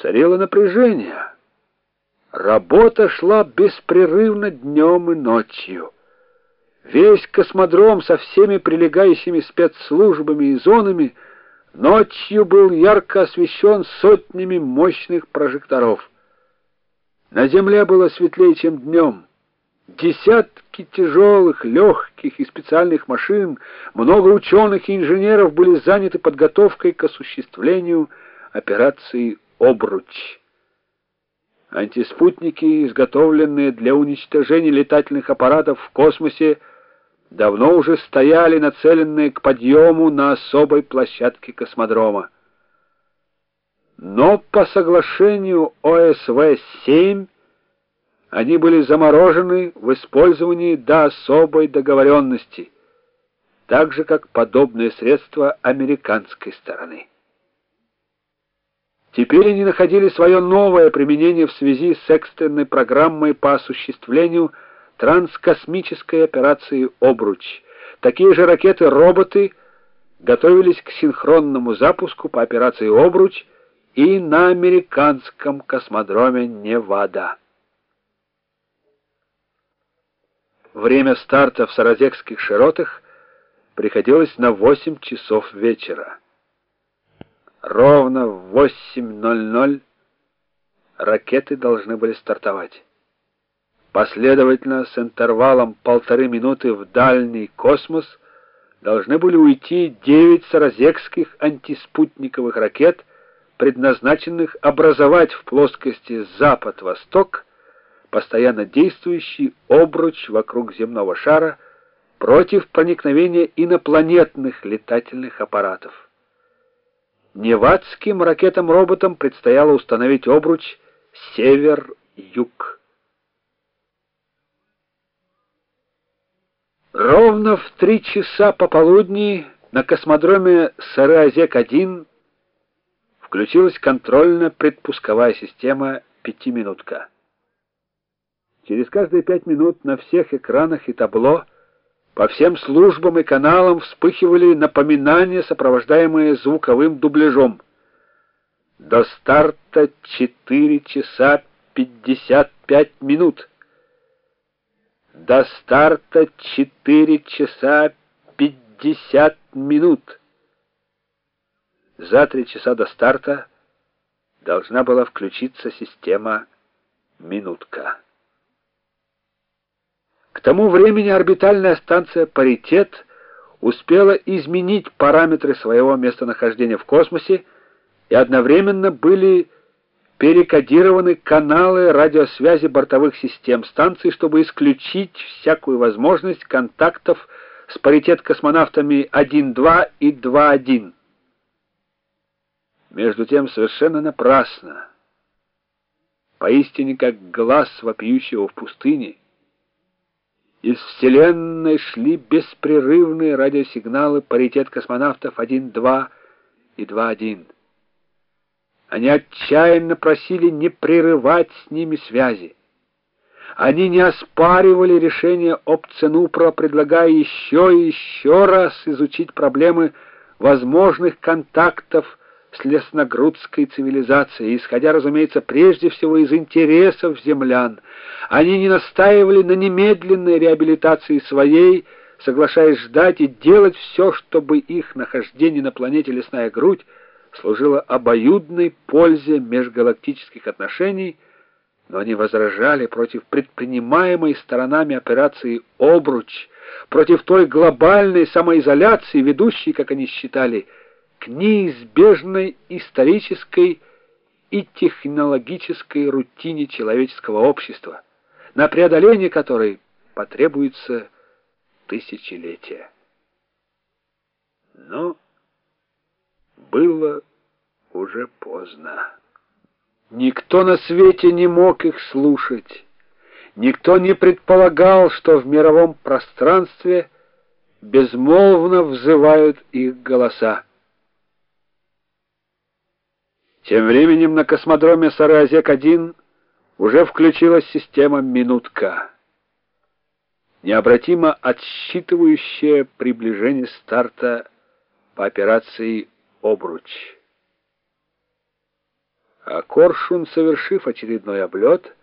Царило напряжение. Работа шла беспрерывно днем и ночью. Весь космодром со всеми прилегающими спецслужбами и зонами ночью был ярко освещен сотнями мощных прожекторов. На земле было светлее, чем днем. Десятки тяжелых, легких и специальных машин, много ученых и инженеров были заняты подготовкой к осуществлению операции «Обруч». Антиспутники, изготовленные для уничтожения летательных аппаратов в космосе, давно уже стояли нацеленные к подъему на особой площадке космодрома. Но по соглашению ОСВ-7 они были заморожены в использовании до особой договоренности, так же как подобные средства американской стороны. Теперь они находили свое новое применение в связи с экстренной программой по осуществлению транскосмической операции «Обруч». Такие же ракеты-роботы готовились к синхронному запуску по операции «Обруч» и на американском космодроме Невада. Время старта в Саразекских широтах приходилось на 8 часов вечера. Ровно в 8.00 ракеты должны были стартовать. Последовательно с интервалом полторы минуты в дальний космос должны были уйти девять саразекских антиспутниковых ракет, предназначенных образовать в плоскости запад-восток постоянно действующий обруч вокруг земного шара против проникновения инопланетных летательных аппаратов. Невадским ракетам-роботам предстояло установить обруч север-юг. Ровно в три часа пополудни на космодроме Сары-Азек-1 включилась контрольно-предпусковая система «Пятиминутка». Через каждые пять минут на всех экранах и табло по всем службам и каналам вспыхивали напоминания, сопровождаемые звуковым дубляжом. До старта 4 часа 55 минут. До старта 4 часа 50 минут. За три часа до старта должна была включиться система «Минутка». К тому времени орбитальная станция «Паритет» успела изменить параметры своего местонахождения в космосе, и одновременно были перекодированы каналы радиосвязи бортовых систем станции, чтобы исключить всякую возможность контактов с паритет-космонавтами 1-2 и 2-1. Между тем совершенно напрасно, поистине как глаз вопиющего в пустыне, из Вселенной шли беспрерывные радиосигналы паритет космонавтов 1-2 и 2-1. Они отчаянно просили не прерывать с ними связи. Они не оспаривали решение Опценупра, предлагая еще и еще раз изучить проблемы возможных контактов с лесногрудской цивилизацией, исходя, разумеется, прежде всего из интересов землян. Они не настаивали на немедленной реабилитации своей, соглашаясь ждать и делать все, чтобы их нахождение на планете Лесная Грудь служило обоюдной пользе межгалактических отношений, но они возражали против предпринимаемой сторонами операции «Обруч», против той глобальной самоизоляции, ведущей, как они считали, к неизбежной исторической и технологической рутине человеческого общества, на преодоление которой потребуется тысячелетия. Но было уже поздно. Никто на свете не мог их слушать. Никто не предполагал, что в мировом пространстве безмолвно взывают их голоса. Тем временем на космодроме Саразек-1 уже включилась система «Минутка», необратимо отсчитывающая приближение старта по операции «Обруч». А Коршун, совершив очередной облет,